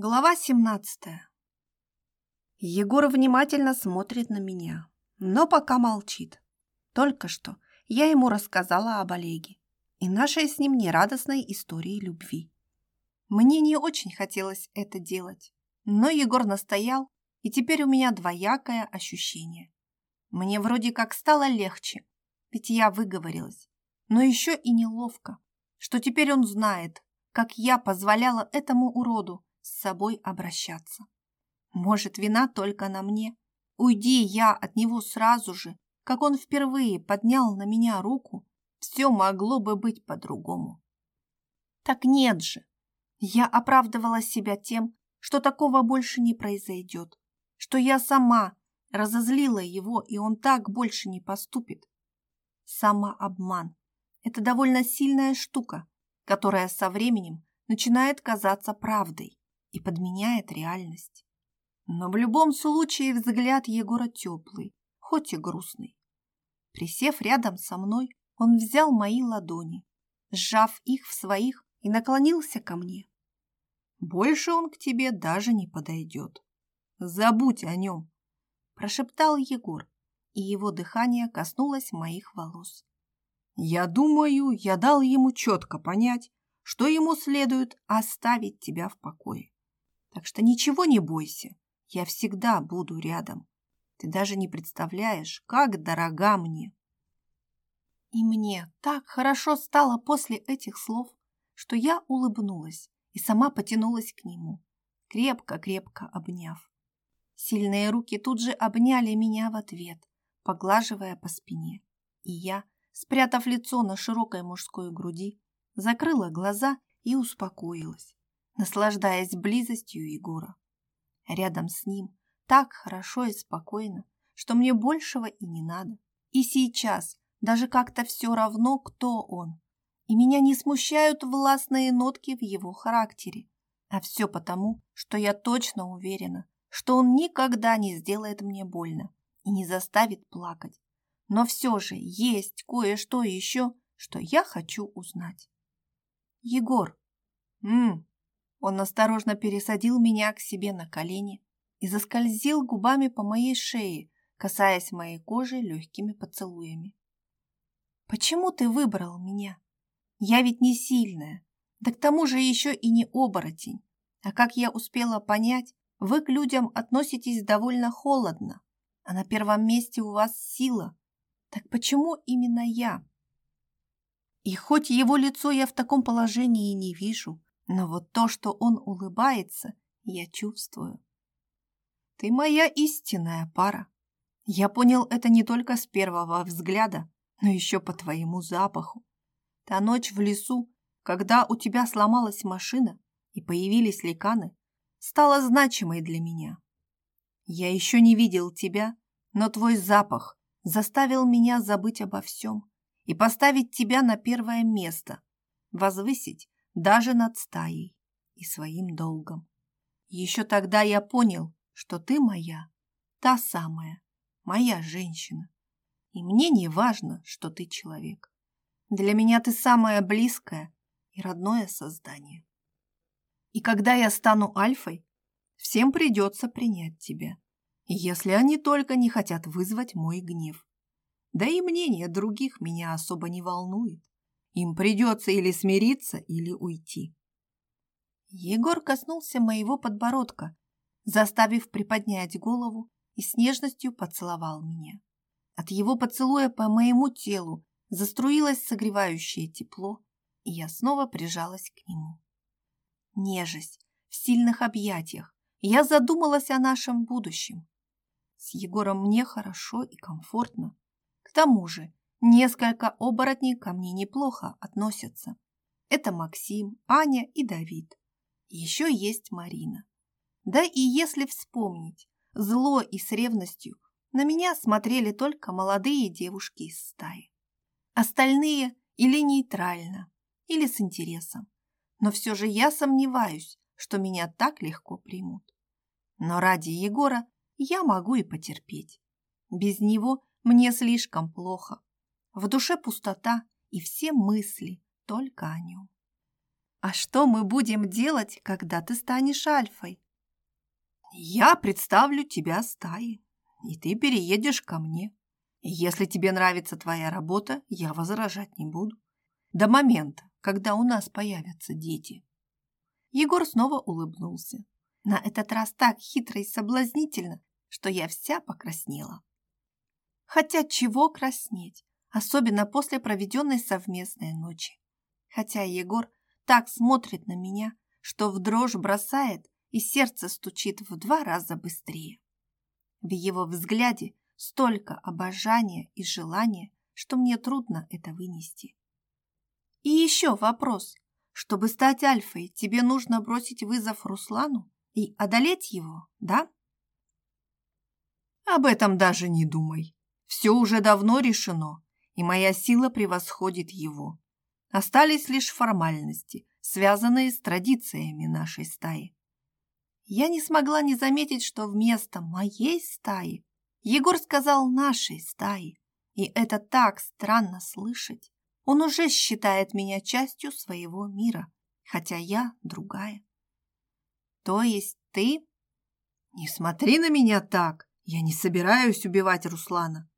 Глава 17. Егор внимательно смотрит на меня, но пока молчит. Только что я ему рассказала об Олеге и нашей с ним нерадостной истории любви. Мне не очень хотелось это делать, но Егор настоял, и теперь у меня двоякое ощущение. Мне вроде как стало легче, ведь я выговорилась, но еще и неловко, что теперь он знает, как я позволяла этому уроду с собой обращаться. Может, вина только на мне? Уйди я от него сразу же, как он впервые поднял на меня руку, все могло бы быть по-другому. Так нет же. Я оправдывала себя тем, что такого больше не произойдет, что я сама разозлила его, и он так больше не поступит. Самообман – это довольно сильная штука, которая со временем начинает казаться правдой и подменяет реальность. Но в любом случае взгляд Егора теплый, хоть и грустный. Присев рядом со мной, он взял мои ладони, сжав их в своих и наклонился ко мне. «Больше он к тебе даже не подойдет. Забудь о нем!» – прошептал Егор, и его дыхание коснулось моих волос. «Я думаю, я дал ему четко понять, что ему следует оставить тебя в покое. Так что ничего не бойся, я всегда буду рядом. Ты даже не представляешь, как дорога мне. И мне так хорошо стало после этих слов, что я улыбнулась и сама потянулась к нему, крепко-крепко обняв. Сильные руки тут же обняли меня в ответ, поглаживая по спине. И я, спрятав лицо на широкой мужской груди, закрыла глаза и успокоилась, наслаждаясь близостью Егора. Рядом с ним так хорошо и спокойно, что мне большего и не надо. И сейчас даже как-то все равно, кто он. И меня не смущают властные нотки в его характере. А все потому, что я точно уверена, что он никогда не сделает мне больно и не заставит плакать. Но все же есть кое-что еще, что я хочу узнать. Егор. М, -м он осторожно пересадил меня к себе на колени и заскользил губами по моей шее, касаясь моей кожи легкими поцелуями. «Почему ты выбрал меня? Я ведь не сильная, да к тому же еще и не оборотень. А как я успела понять, вы к людям относитесь довольно холодно, а на первом месте у вас сила. Так почему именно я?» И хоть его лицо я в таком положении не вижу, но вот то, что он улыбается, я чувствую. Ты моя истинная пара. Я понял это не только с первого взгляда, но еще по твоему запаху. Та ночь в лесу, когда у тебя сломалась машина и появились ликаны, стала значимой для меня. Я еще не видел тебя, но твой запах заставил меня забыть обо всем и поставить тебя на первое место, возвысить даже над стаей и своим долгом. Еще тогда я понял, что ты моя, та самая, моя женщина. И мне не важно, что ты человек. Для меня ты самое близкое и родное создание. И когда я стану альфой, всем придется принять тебя, если они только не хотят вызвать мой гнев. Да и мнение других меня особо не волнует. Им придется или смириться, или уйти. Егор коснулся моего подбородка, заставив приподнять голову и с нежностью поцеловал меня. От его поцелуя по моему телу заструилось согревающее тепло, и я снова прижалась к нему. Нежесть в сильных объятиях, я задумалась о нашем будущем. С Егором мне хорошо и комфортно. К тому же Несколько оборотней ко мне неплохо относятся. Это Максим, Аня и Давид. Еще есть Марина. Да и если вспомнить, зло и с ревностью на меня смотрели только молодые девушки из стаи. Остальные или нейтрально, или с интересом. Но все же я сомневаюсь, что меня так легко примут. Но ради Егора я могу и потерпеть. Без него мне слишком плохо. В душе пустота и все мысли только о нем. А что мы будем делать, когда ты станешь альфой? Я представлю тебя стаи, и ты переедешь ко мне. Если тебе нравится твоя работа, я возражать не буду. До момента, когда у нас появятся дети. Егор снова улыбнулся. На этот раз так хитро и соблазнительно, что я вся покраснела. Хотя чего краснеть? особенно после проведенной совместной ночи. Хотя Егор так смотрит на меня, что в дрожь бросает и сердце стучит в два раза быстрее. В его взгляде столько обожания и желания, что мне трудно это вынести. И еще вопрос. Чтобы стать альфой, тебе нужно бросить вызов Руслану и одолеть его, да? Об этом даже не думай. Все уже давно решено, и моя сила превосходит его. Остались лишь формальности, связанные с традициями нашей стаи. Я не смогла не заметить, что вместо моей стаи Егор сказал нашей стаи, и это так странно слышать. Он уже считает меня частью своего мира, хотя я другая. То есть ты? Не смотри на меня так. Я не собираюсь убивать Руслана.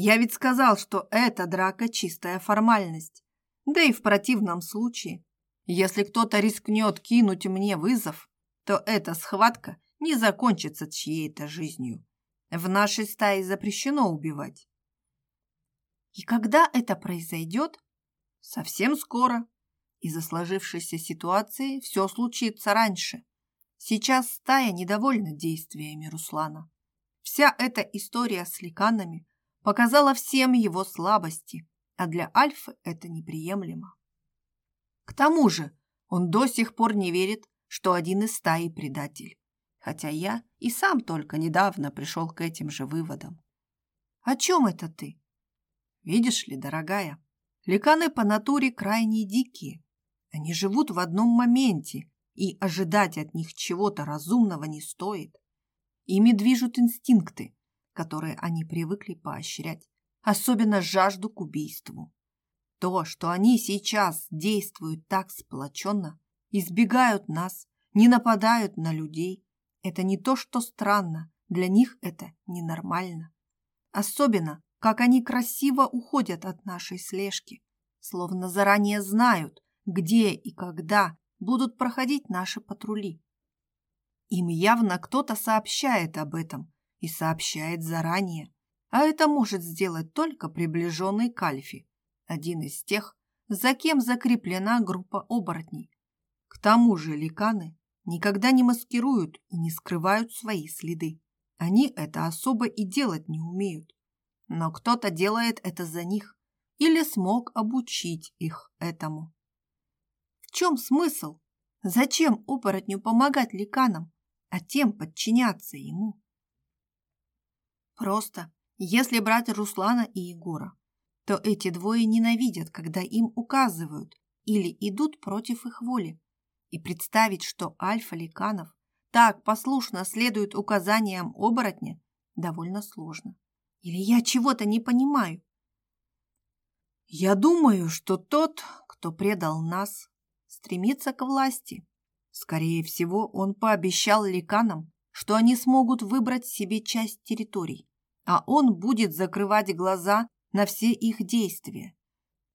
Я ведь сказал, что эта драка чистая формальность. Да и в противном случае, если кто-то рискнет кинуть мне вызов, то эта схватка не закончится чьей-то жизнью. В нашей стае запрещено убивать. И когда это произойдет? Совсем скоро. Из-за сложившейся ситуации все случится раньше. Сейчас стая недовольна действиями Руслана. Вся эта история с леканами. – показала всем его слабости, а для Альфы это неприемлемо. К тому же он до сих пор не верит, что один из стаи предатель, хотя я и сам только недавно пришел к этим же выводам. «О чем это ты?» «Видишь ли, дорогая, ликаны по натуре крайне дикие. Они живут в одном моменте, и ожидать от них чего-то разумного не стоит. Ими движут инстинкты, которые они привыкли поощрять, особенно жажду к убийству. То, что они сейчас действуют так сплоченно, избегают нас, не нападают на людей, это не то, что странно, для них это ненормально. Особенно, как они красиво уходят от нашей слежки, словно заранее знают, где и когда будут проходить наши патрули. Им явно кто-то сообщает об этом, и сообщает заранее. А это может сделать только приближенный к Альфе, один из тех, за кем закреплена группа оборотней. К тому же ликаны никогда не маскируют и не скрывают свои следы. Они это особо и делать не умеют. Но кто-то делает это за них или смог обучить их этому. В чем смысл? Зачем оборотню помогать ликанам, а тем подчиняться ему? Просто, если брать Руслана и Егора, то эти двое ненавидят, когда им указывают или идут против их воли. И представить, что Альфа Ликанов так послушно следует указаниям оборотня, довольно сложно. Или я чего-то не понимаю? Я думаю, что тот, кто предал нас, стремится к власти. Скорее всего, он пообещал ликанам, что они смогут выбрать себе часть территорий, а он будет закрывать глаза на все их действия.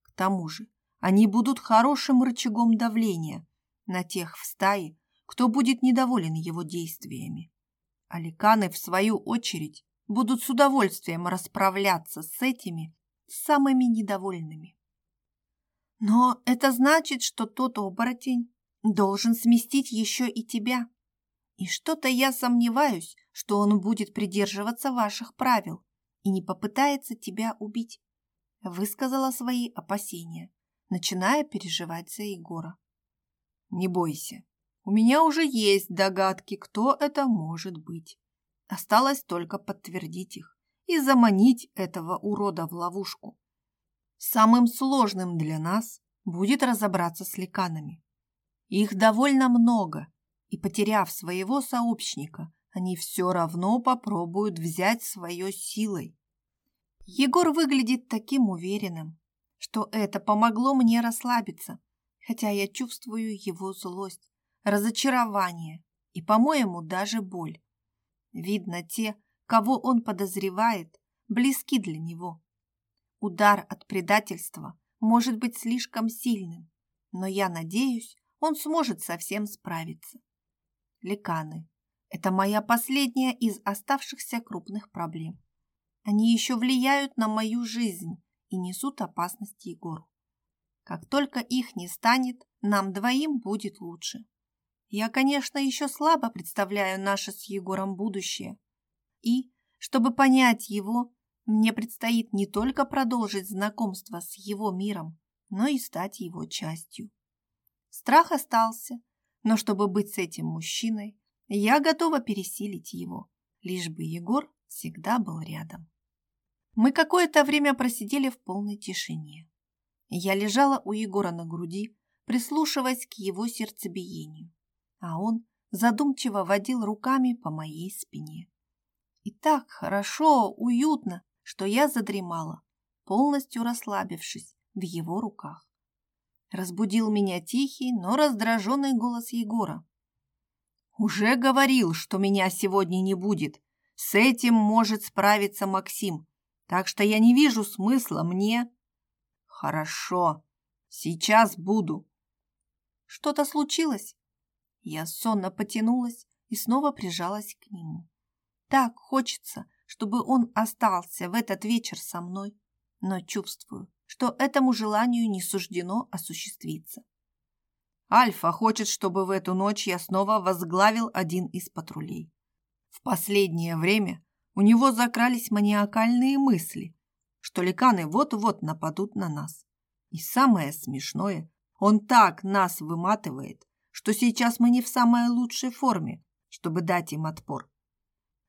К тому же они будут хорошим рычагом давления на тех в стае, кто будет недоволен его действиями. Аликаны, в свою очередь, будут с удовольствием расправляться с этими самыми недовольными. Но это значит, что тот оборотень должен сместить еще и тебя. И что-то я сомневаюсь, что он будет придерживаться ваших правил и не попытается тебя убить. Высказала свои опасения, начиная переживать за Егора. Не бойся, у меня уже есть догадки, кто это может быть. Осталось только подтвердить их и заманить этого урода в ловушку. Самым сложным для нас будет разобраться с ликанами. Их довольно много, и потеряв своего сообщника, они все равно попробуют взять свое силой. Егор выглядит таким уверенным, что это помогло мне расслабиться, хотя я чувствую его злость, разочарование и, по-моему, даже боль. Видно, те, кого он подозревает, близки для него. Удар от предательства может быть слишком сильным, но я надеюсь, он сможет совсем справиться. Ликаны. Это моя последняя из оставшихся крупных проблем. Они еще влияют на мою жизнь и несут опасности Егору. Как только их не станет, нам двоим будет лучше. Я, конечно, еще слабо представляю наше с Егором будущее. И, чтобы понять его, мне предстоит не только продолжить знакомство с его миром, но и стать его частью. Страх остался, но чтобы быть с этим мужчиной, я готова пересилить его, лишь бы Егор всегда был рядом. Мы какое-то время просидели в полной тишине. Я лежала у Егора на груди, прислушиваясь к его сердцебиению, а он задумчиво водил руками по моей спине. И так хорошо, уютно, что я задремала, полностью расслабившись в его руках. Разбудил меня тихий, но раздраженный голос Егора. Уже говорил, что меня сегодня не будет. С этим может справиться Максим. Так что я не вижу смысла мне... Хорошо. Сейчас буду. Что-то случилось? Я сонно потянулась и снова прижалась к нему. Так хочется, чтобы он остался в этот вечер со мной, но чувствую, что этому желанию не суждено осуществиться. Альфа хочет, чтобы в эту ночь я снова возглавил один из патрулей. В последнее время у него закрались маниакальные мысли, что ликаны вот-вот нападут на нас. И самое смешное, он так нас выматывает, что сейчас мы не в самой лучшей форме, чтобы дать им отпор.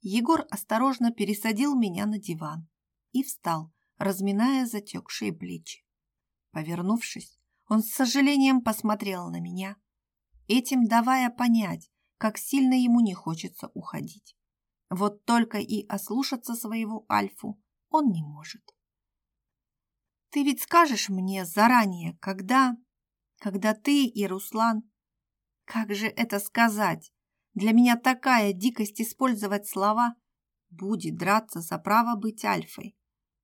Егор осторожно пересадил меня на диван и встал, разминая затекшие плечи. Повернувшись, он с сожалением посмотрел на меня, этим давая понять, как сильно ему не хочется уходить. Вот только и ослушаться своего Альфу он не может. Ты ведь скажешь мне заранее, когда... Когда ты и Руслан... Как же это сказать? Для меня такая дикость использовать слова «будет драться за право быть Альфой».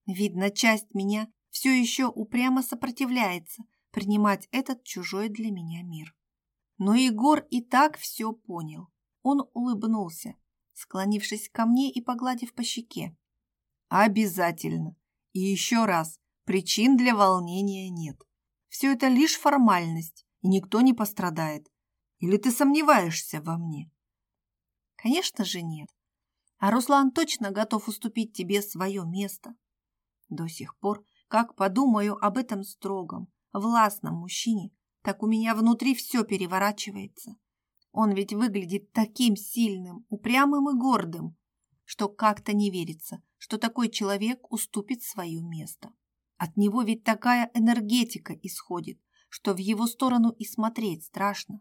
Видно, часть меня все еще упрямо сопротивляется принимать этот чужой для меня мир. Но Егор и так все понял. Он улыбнулся, склонившись ко мне и погладив по щеке. «Обязательно. И еще раз, причин для волнения нет. Все это лишь формальность, и никто не пострадает. Или ты сомневаешься во мне?» «Конечно же нет. А Руслан точно готов уступить тебе свое место». До сих пор, как подумаю об этом строгом, властном мужчине, так у меня внутри все переворачивается. Он ведь выглядит таким сильным, упрямым и гордым, что как-то не верится, что такой человек уступит свое место. От него ведь такая энергетика исходит, что в его сторону и смотреть страшно.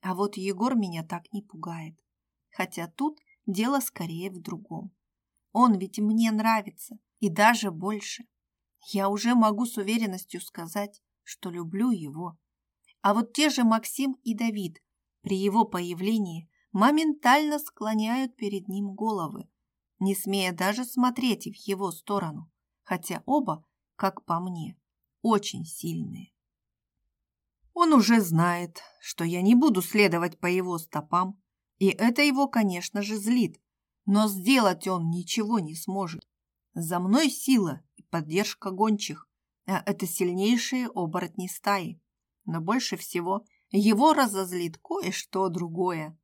А вот Егор меня так не пугает. Хотя тут дело скорее в другом. Он ведь мне нравится, и даже больше. Я уже могу с уверенностью сказать, что люблю его. А вот те же Максим и Давид при его появлении моментально склоняют перед ним головы, не смея даже смотреть в его сторону, хотя оба, как по мне, очень сильные. Он уже знает, что я не буду следовать по его стопам, и это его, конечно же, злит, но сделать он ничего не сможет. За мной сила и поддержка гончих, а это сильнейшие оборотни стаи. Но больше всего его разозлит кое-что другое.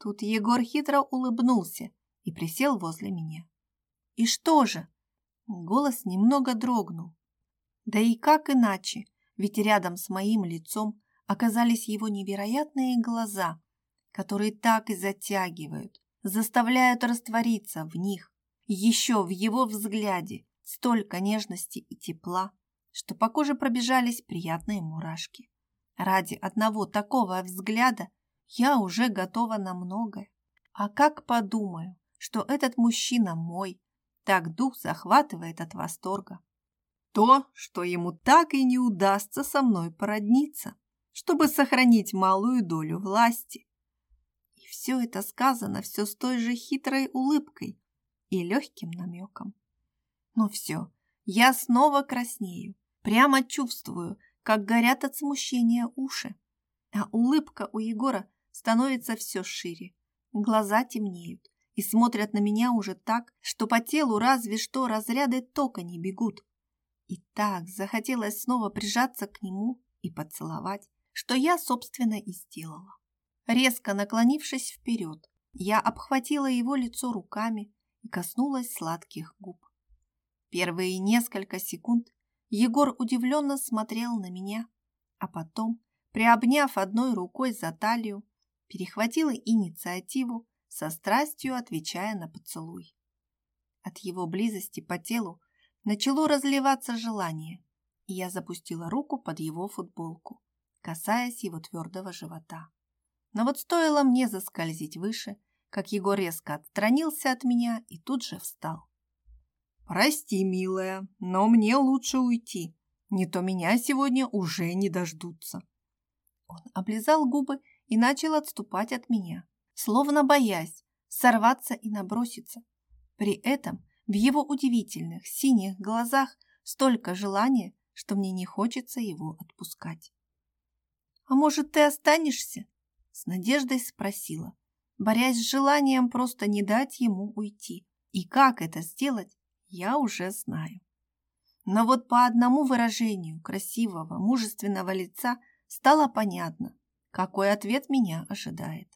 Тут Егор хитро улыбнулся и присел возле меня. «И что же?» Голос немного дрогнул. Да и как иначе, ведь рядом с моим лицом оказались его невероятные глаза, которые так и затягивают, заставляют раствориться в них, еще в его взгляде, столько нежности и тепла, что по коже пробежались приятные мурашки. Ради одного такого взгляда я уже готова на многое. А как подумаю, что этот мужчина мой, так дух захватывает от восторга. То, что ему так и не удастся со мной породниться, чтобы сохранить малую долю власти. И все это сказано все с той же хитрой улыбкой и легким намеком. Ну Но все, я снова краснею. Прямо чувствую, как горят от смущения уши. А улыбка у Егора становится все шире. Глаза темнеют и смотрят на меня уже так, что по телу разве что разряды тока не бегут. И так захотелось снова прижаться к нему и поцеловать, что я, собственно, и сделала. Резко наклонившись вперед, я обхватила его лицо руками и коснулась сладких губ. Первые несколько секунд Егор удивленно смотрел на меня, а потом, приобняв одной рукой за талию, перехватила инициативу, со страстью отвечая на поцелуй. От его близости по телу начало разливаться желание, и я запустила руку под его футболку, касаясь его твердого живота. Но вот стоило мне заскользить выше, как Егор резко отстранился от меня и тут же встал. «Прости, милая, но мне лучше уйти. Не то меня сегодня уже не дождутся». Он облизал губы и начал отступать от меня, словно боясь сорваться и наброситься. При этом в его удивительных синих глазах столько желания, что мне не хочется его отпускать. «А может, ты останешься?» – с надеждой спросила, борясь с желанием просто не дать ему уйти. И как это сделать, я уже знаю. Но вот по одному выражению красивого, мужественного лица стало понятно, какой ответ меня ожидает.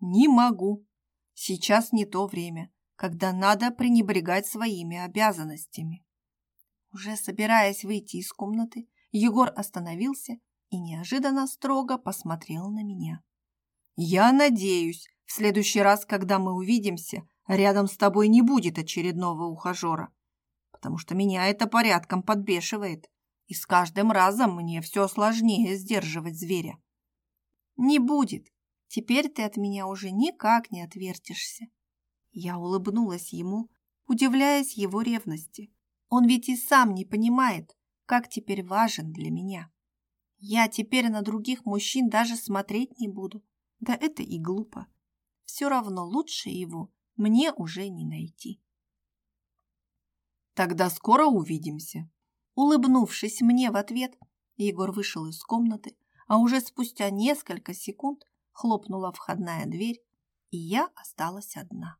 Не могу. Сейчас не то время, когда надо пренебрегать своими обязанностями. Уже собираясь выйти из комнаты, Егор остановился и неожиданно строго посмотрел на меня. «Я надеюсь, в следующий раз, когда мы увидимся, рядом с тобой не будет очередного ухажера, потому что меня это порядком подбешивает, и с каждым разом мне все сложнее сдерживать зверя. Не будет. Теперь ты от меня уже никак не отвертишься. Я улыбнулась ему, удивляясь его ревности. Он ведь и сам не понимает, как теперь важен для меня. Я теперь на других мужчин даже смотреть не буду. Да это и глупо. Все равно лучше его мне уже не найти. Тогда скоро увидимся. Улыбнувшись мне в ответ, Егор вышел из комнаты, а уже спустя несколько секунд хлопнула входная дверь, и я осталась одна.